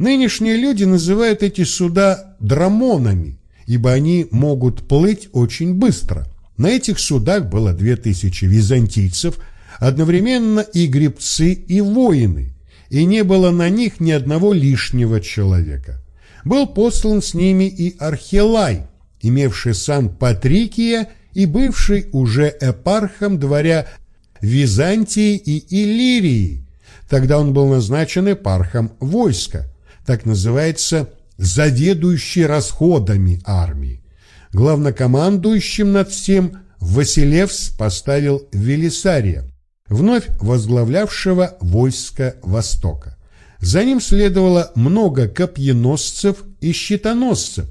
Нынешние люди называют эти суда драмонами, ибо они могут плыть очень быстро. На этих судах было две тысячи византийцев, одновременно и гребцы, и воины, и не было на них ни одного лишнего человека. Был послан с ними и Архилай, имевший сан Патрикия и бывший уже эпархом дворя Византии и Иллирии. Тогда он был назначен эпархом войска, так называется заведующий расходами армии. Главнокомандующим над всем Василевс поставил Велисария, вновь возглавлявшего войско Востока. За ним следовало много копьеносцев и щитоносцев.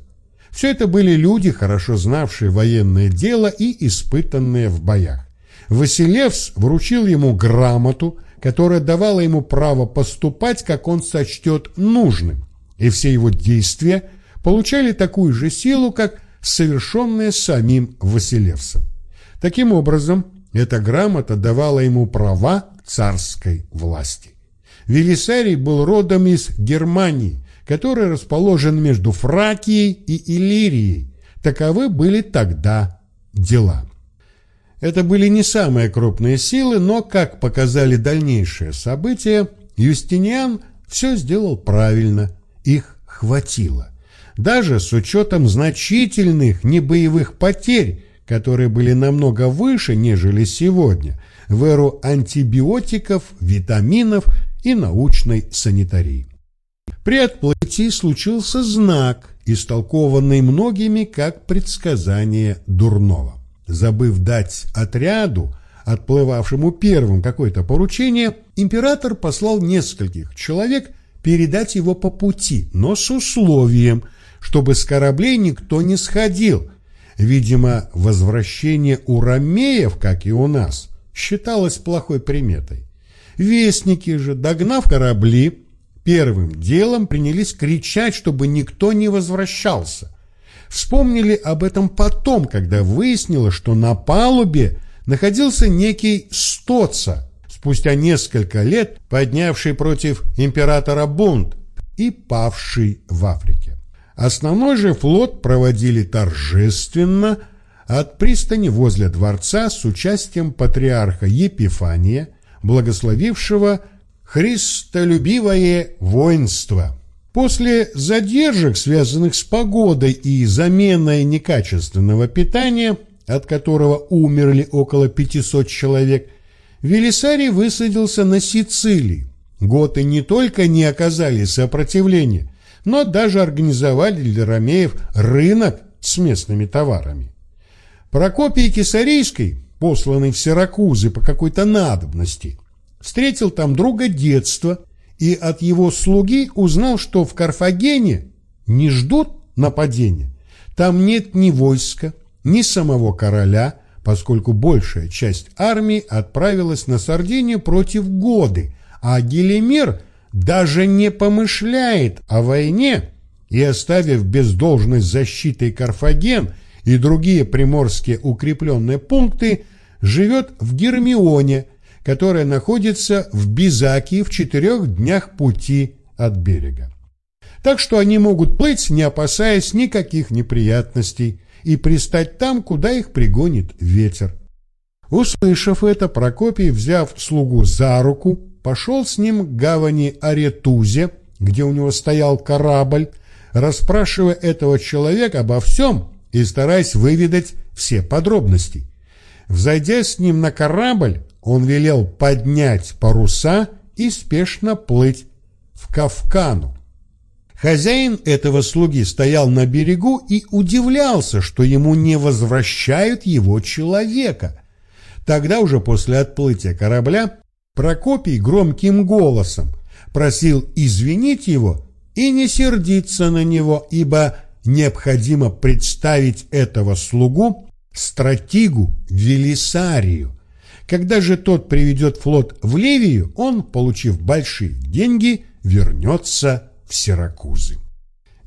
Все это были люди, хорошо знавшие военное дело и испытанные в боях. Василевс вручил ему грамоту, которая давала ему право поступать, как он сочтет нужным, и все его действия получали такую же силу, как совершенные самим Василевсом. Таким образом, эта грамота давала ему права царской власти. Велисарий был родом из Германии, которая расположена между Фракией и Иллирией. Таковы были тогда дела. Это были не самые крупные силы, но, как показали дальнейшие события, Юстиниан все сделал правильно, их хватило. Даже с учетом значительных небоевых потерь, которые были намного выше, нежели сегодня, в эру антибиотиков, витаминов и научной санитарии. При отплытии случился знак, истолкованный многими как предсказание дурного. Забыв дать отряду, отплывавшему первым какое-то поручение, император послал нескольких человек передать его по пути, но с условием, чтобы с кораблей никто не сходил. Видимо, возвращение у ромеев, как и у нас, считалось плохой приметой. Вестники же, догнав корабли, первым делом принялись кричать, чтобы никто не возвращался. Вспомнили об этом потом, когда выяснилось, что на палубе находился некий Стоца, спустя несколько лет поднявший против императора бунт и павший в Африке. Основной же флот проводили торжественно от пристани возле дворца с участием патриарха Епифания, благословившего христолюбивое воинство – После задержек, связанных с погодой и заменой некачественного питания, от которого умерли около 500 человек, Велисарий высадился на Сицилии. Готы не только не оказали сопротивления, но даже организовали для ромеев рынок с местными товарами. Прокопий Кесарийский, посланный в Сиракузы по какой-то надобности, встретил там друга детства и от его слуги узнал, что в Карфагене не ждут нападения. Там нет ни войска, ни самого короля, поскольку большая часть армии отправилась на Сардинию против Годы, а Гелимир даже не помышляет о войне и, оставив без должной защиты Карфаген и другие приморские укрепленные пункты, живет в Гермионе – которая находится в Бизаке в четырех днях пути от берега. Так что они могут плыть, не опасаясь никаких неприятностей, и пристать там, куда их пригонит ветер. Услышав это, Прокопий, взяв слугу за руку, пошел с ним к гавани Аретузе, где у него стоял корабль, расспрашивая этого человека обо всем и стараясь выведать все подробности. Взойдя с ним на корабль, он велел поднять паруса и спешно плыть в Кавкану. Хозяин этого слуги стоял на берегу и удивлялся, что ему не возвращают его человека. Тогда уже после отплытия корабля Прокопий громким голосом просил извинить его и не сердиться на него, ибо необходимо представить этого слугу стратегу Велисарию, когда же тот приведет флот в Ливию, он, получив большие деньги, вернется в Сиракузы.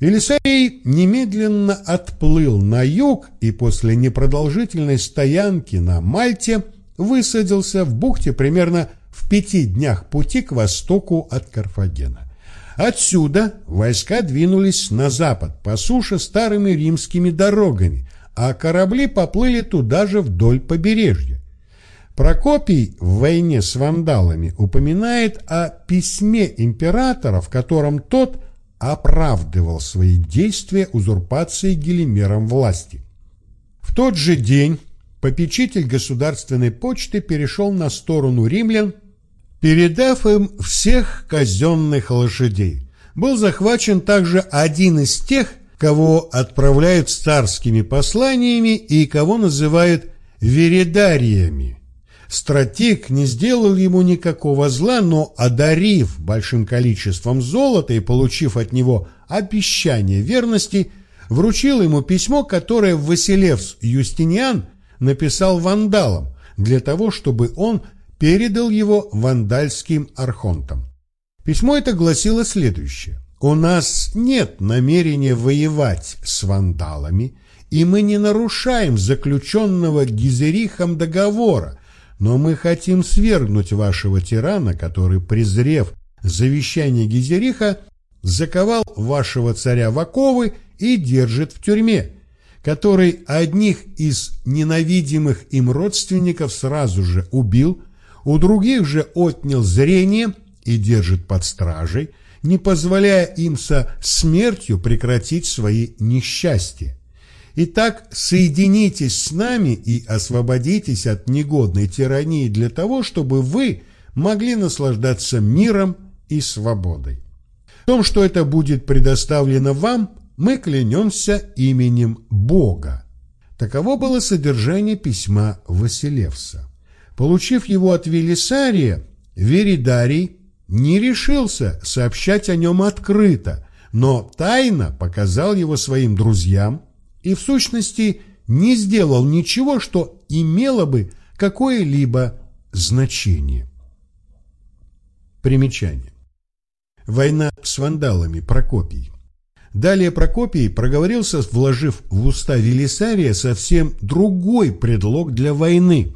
Велисарий немедленно отплыл на юг и после непродолжительной стоянки на Мальте высадился в бухте примерно в пяти днях пути к востоку от Карфагена. Отсюда войска двинулись на запад по суше старыми римскими дорогами, а корабли поплыли туда же вдоль побережья. Прокопий в войне с вандалами упоминает о письме императора, в котором тот оправдывал свои действия узурпации Гелимером власти. В тот же день попечитель государственной почты перешел на сторону римлян, передав им всех казенных лошадей. Был захвачен также один из тех, кого отправляют с царскими посланиями и кого называют веридариями. Стратег не сделал ему никакого зла, но, одарив большим количеством золота и получив от него обещание верности, вручил ему письмо, которое Василевс Юстиниан написал вандалам, для того, чтобы он передал его вандальским архонтам. Письмо это гласило следующее. «У нас нет намерения воевать с вандалами, и мы не нарушаем заключенного Гизерихом договора, но мы хотим свергнуть вашего тирана, который, презрев завещание Гизериха, заковал вашего царя в оковы и держит в тюрьме, который одних из ненавидимых им родственников сразу же убил, у других же отнял зрение и держит под стражей, не позволяя им со смертью прекратить свои несчастья. Итак, соединитесь с нами и освободитесь от негодной тирании для того, чтобы вы могли наслаждаться миром и свободой. В том, что это будет предоставлено вам, мы клянемся именем Бога. Таково было содержание письма Василевса. Получив его от Велисария, Веридарий не решился сообщать о нем открыто, но тайно показал его своим друзьям, и в сущности не сделал ничего, что имело бы какое-либо значение. Примечание. Война с вандалами Прокопий. Далее Прокопий проговорился, вложив в уста Велисария совсем другой предлог для войны.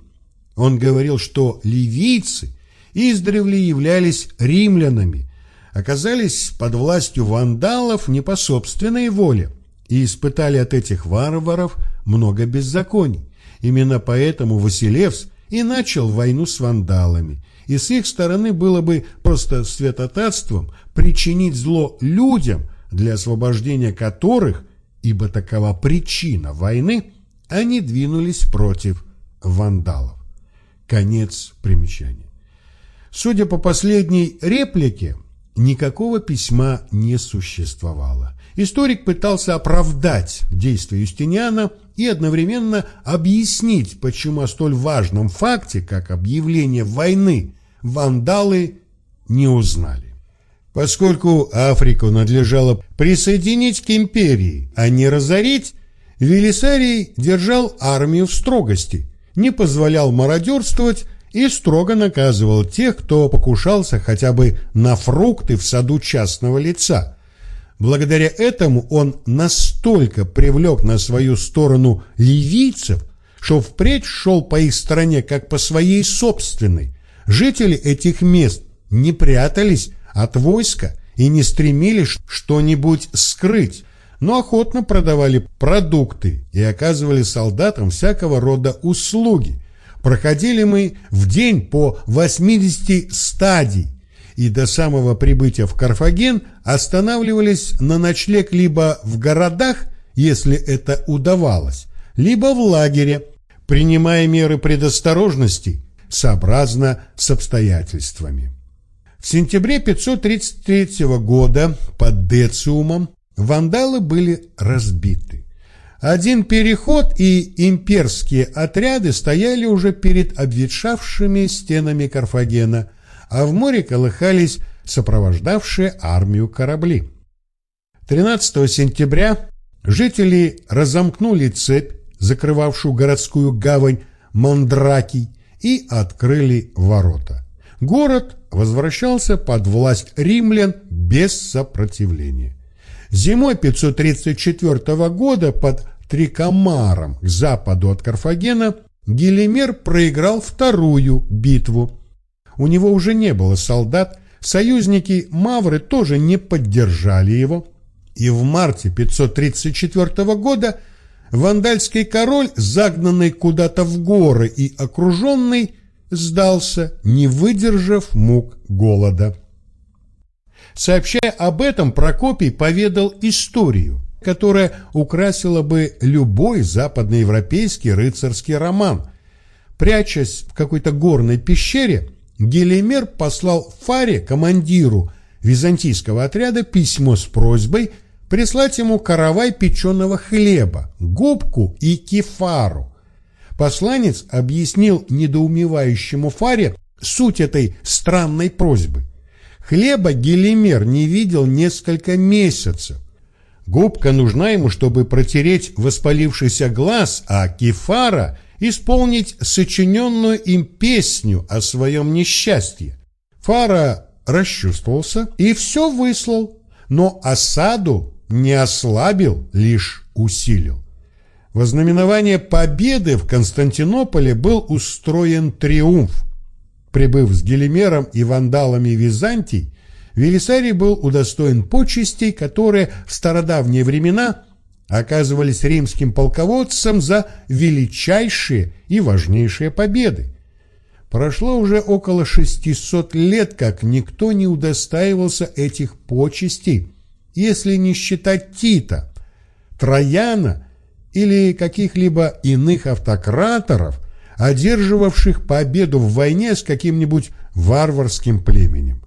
Он говорил, что ливийцы издревле являлись римлянами, оказались под властью вандалов не по собственной воле, и испытали от этих варваров много беззаконий. Именно поэтому Василевс и начал войну с вандалами, и с их стороны было бы просто святотатством причинить зло людям, для освобождения которых, ибо такова причина войны, они двинулись против вандалов. Конец примечания. Судя по последней реплике, никакого письма не существовало. Историк пытался оправдать действия Юстиниана и одновременно объяснить, почему о столь важном факте, как объявление войны, вандалы не узнали. Поскольку Африку надлежало присоединить к империи, а не разорить, Велисарий держал армию в строгости, не позволял мародерствовать и строго наказывал тех, кто покушался хотя бы на фрукты в саду частного лица – Благодаря этому он настолько привлек на свою сторону ливийцев, что впредь шел по их стране как по своей собственной. Жители этих мест не прятались от войска и не стремились что-нибудь скрыть, но охотно продавали продукты и оказывали солдатам всякого рода услуги. Проходили мы в день по 80 стадий, и до самого прибытия в Карфаген останавливались на ночлег либо в городах, если это удавалось, либо в лагере, принимая меры предосторожности сообразно с обстоятельствами. В сентябре 533 года под Дециумом вандалы были разбиты. Один переход и имперские отряды стояли уже перед обветшавшими стенами Карфагена, а в море колыхались сопровождавшие армию корабли. 13 сентября жители разомкнули цепь, закрывавшую городскую гавань Мандракий, и открыли ворота. Город возвращался под власть римлян без сопротивления. Зимой 534 года под Трикомаром к западу от Карфагена Гелимер проиграл вторую битву. У него уже не было солдат, Союзники Мавры тоже не поддержали его, и в марте 534 года вандальский король, загнанный куда-то в горы и окруженный, сдался, не выдержав мук голода. Сообщая об этом, Прокопий поведал историю, которая украсила бы любой западноевропейский рыцарский роман. Прячась в какой-то горной пещере, Гелимер послал Фаре, командиру византийского отряда, письмо с просьбой прислать ему каравай печеного хлеба, губку и кефару. Посланец объяснил недоумевающему Фаре суть этой странной просьбы. Хлеба Гелимер не видел несколько месяцев. Губка нужна ему, чтобы протереть воспалившийся глаз, а кефара – исполнить сочиненную им песню о своем несчастье. Фара расчувствовался и все выслал, но осаду не ослабил, лишь усилил. Во знаменование победы в Константинополе был устроен триумф. Прибыв с Гелимером и вандалами Византий, Велисарий был удостоен почестей, которые в стародавние времена оказывались римским полководцам за величайшие и важнейшие победы. Прошло уже около 600 лет, как никто не удостаивался этих почестей, если не считать Тита, Трояна или каких-либо иных автократоров, одерживавших победу в войне с каким-нибудь варварским племенем.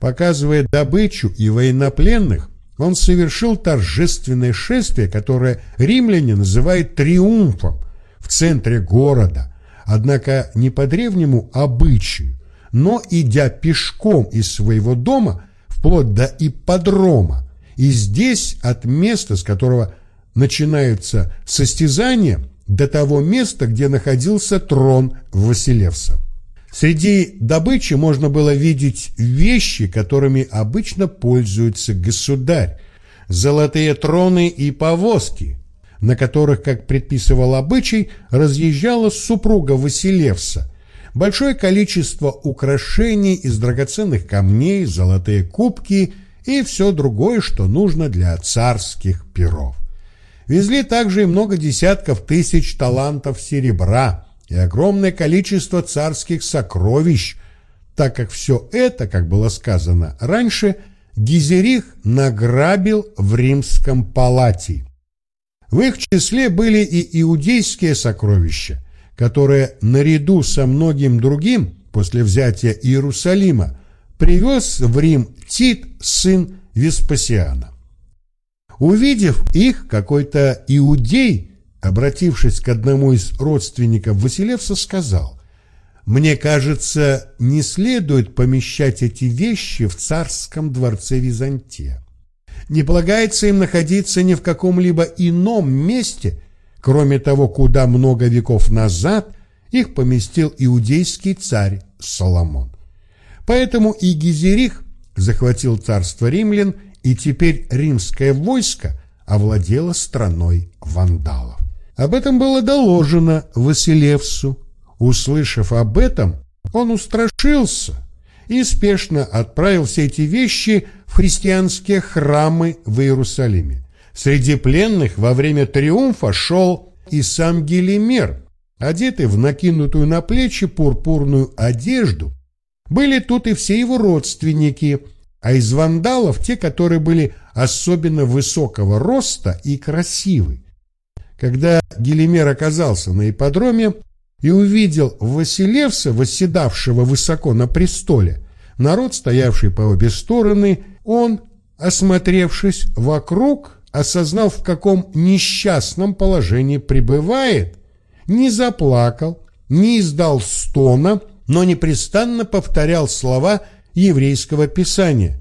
Показывая добычу и военнопленных, он совершил торжественное шествие, которое римляне называют триумфом в центре города, однако не по древнему обычаю, но идя пешком из своего дома вплоть до ипподрома, и здесь от места, с которого начинаются состязания, до того места, где находился трон Василевса. Среди добычи можно было видеть вещи, которыми обычно пользуется государь, золотые троны и повозки, на которых, как предписывал обычай, разъезжала супруга Василевса, большое количество украшений из драгоценных камней, золотые кубки и все другое, что нужно для царских перов. Везли также и много десятков тысяч талантов серебра – и огромное количество царских сокровищ, так как все это, как было сказано раньше, Гизерих награбил в римском палате. В их числе были и иудейские сокровища, которые наряду со многим другим после взятия Иерусалима привез в Рим Тит, сын Веспасиана. Увидев их, какой-то иудей обратившись к одному из родственников Василевса, сказал, «Мне кажется, не следует помещать эти вещи в царском дворце Византия. Не полагается им находиться ни в каком-либо ином месте, кроме того, куда много веков назад их поместил иудейский царь Соломон. Поэтому и Гизерих захватил царство римлян, и теперь римское войско овладело страной вандалов. Об этом было доложено Василевсу. Услышав об этом, он устрашился и спешно отправил все эти вещи в христианские храмы в Иерусалиме. Среди пленных во время триумфа шел и сам Гелимер, одетый в накинутую на плечи пурпурную одежду. Были тут и все его родственники, а из вандалов те, которые были особенно высокого роста и красивы. Когда Гелимер оказался на ипподроме и увидел Василевса, восседавшего высоко на престоле, народ, стоявший по обе стороны, он, осмотревшись вокруг, осознал, в каком несчастном положении пребывает, не заплакал, не издал стона, но непрестанно повторял слова еврейского писания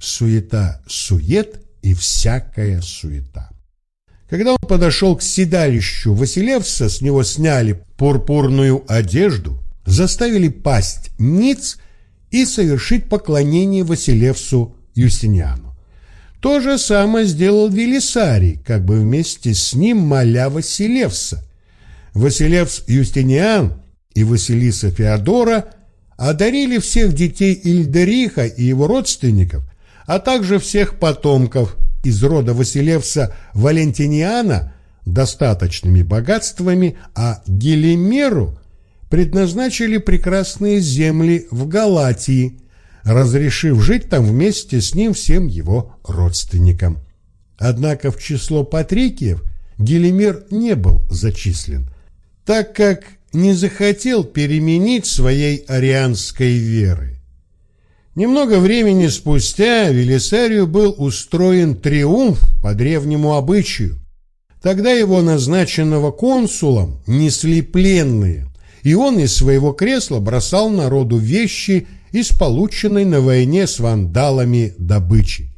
«Суета сует и всякая суета». Когда он подошел к седалищу Василевса, с него сняли пурпурную одежду, заставили пасть ниц и совершить поклонение Василевсу Юстиниану. То же самое сделал Велисарий, как бы вместе с ним моля Василевса. Василевс Юстиниан и Василиса Феодора одарили всех детей Ильдериха и его родственников, а также всех потомков из рода Василевса Валентиниана достаточными богатствами, а Гелимеру предназначили прекрасные земли в Галатии, разрешив жить там вместе с ним всем его родственникам. Однако в число патрикиев Гелимер не был зачислен, так как не захотел переменить своей арианской веры. Немного времени спустя Велисарию был устроен триумф по древнему обычаю. Тогда его назначенного консулом несли пленные, и он из своего кресла бросал народу вещи из полученной на войне с вандалами добычи.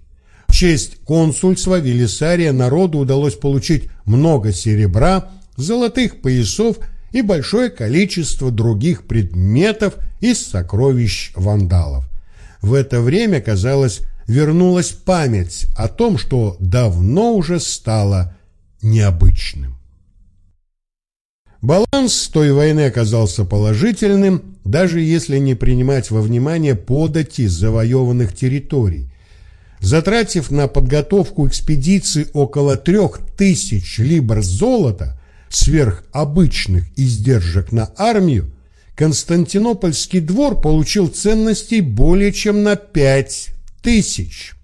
В честь консульства Велисария народу удалось получить много серебра, золотых поясов и большое количество других предметов из сокровищ вандалов. В это время, казалось, вернулась память о том, что давно уже стало необычным. Баланс той войны оказался положительным, даже если не принимать во внимание подати завоеванных территорий. Затратив на подготовку экспедиции около трех тысяч либр золота, сверх обычных издержек на армию, Константинопольский двор получил ценностей более чем на пять тысяч.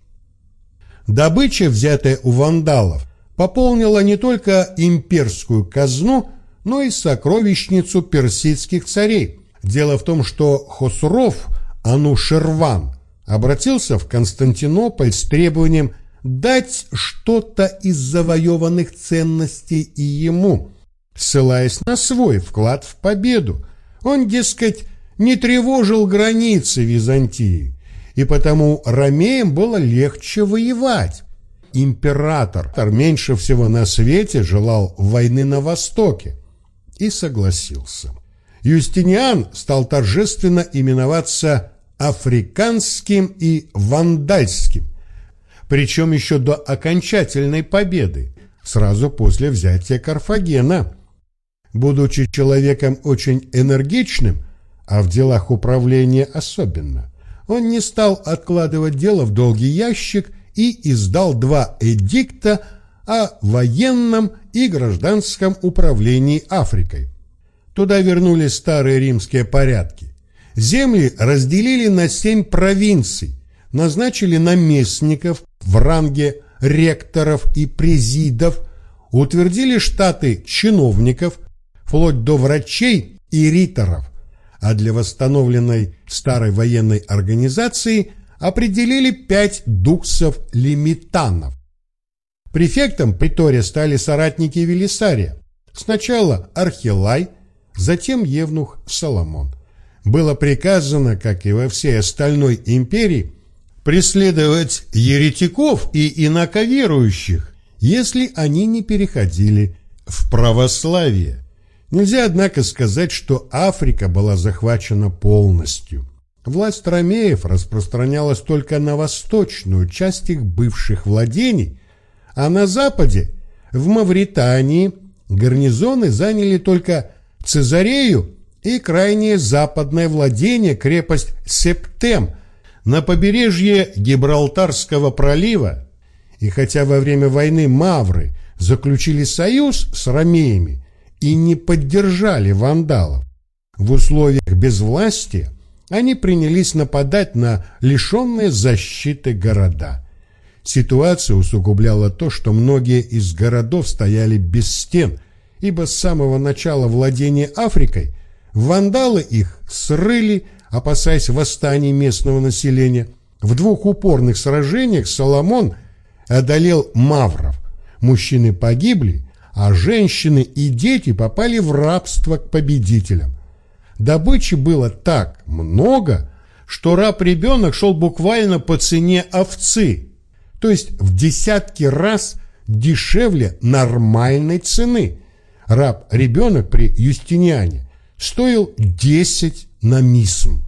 Добыча, взятая у вандалов, пополнила не только имперскую казну, но и сокровищницу персидских царей. Дело в том, что Хосров Анушерван обратился в Константинополь с требованием дать что-то из завоеванных ценностей и ему, ссылаясь на свой вклад в победу, он, дескать, не тревожил границы Византии, и потому ромеям было легче воевать. Император меньше всего на свете желал войны на Востоке и согласился. Юстиниан стал торжественно именоваться африканским и вандальским, причем еще до окончательной победы, сразу после взятия Карфагена – будучи человеком очень энергичным, а в делах управления особенно, он не стал откладывать дело в долгий ящик и издал два эдикта о военном и гражданском управлении Африкой. Туда вернулись старые римские порядки. Земли разделили на семь провинций, назначили наместников в ранге ректоров и президов, утвердили штаты чиновников, вплоть до врачей и риторов, а для восстановленной старой военной организации определили пять дуксов-лимитанов. Префектом приторе стали соратники Велисария. Сначала Архилай, затем Евнух Соломон. Было приказано, как и во всей остальной империи, преследовать еретиков и инаковерующих, если они не переходили в православие. Нельзя, однако, сказать, что Африка была захвачена полностью. Власть ромеев распространялась только на восточную часть их бывших владений, а на западе, в Мавритании, гарнизоны заняли только Цезарею и крайнее западное владение, крепость Септем, на побережье Гибралтарского пролива. И хотя во время войны мавры заключили союз с ромеями, и не поддержали вандалов. В условиях безвластия они принялись нападать на лишенные защиты города. Ситуацию усугубляло то, что многие из городов стояли без стен, ибо с самого начала владения Африкой вандалы их срыли, опасаясь восстаний местного населения. В двух упорных сражениях Соломон одолел мавров. Мужчины погибли, а женщины и дети попали в рабство к победителям. Добычи было так много, что раб-ребенок шел буквально по цене овцы, то есть в десятки раз дешевле нормальной цены. Раб-ребенок при Юстиниане стоил 10 на мисм.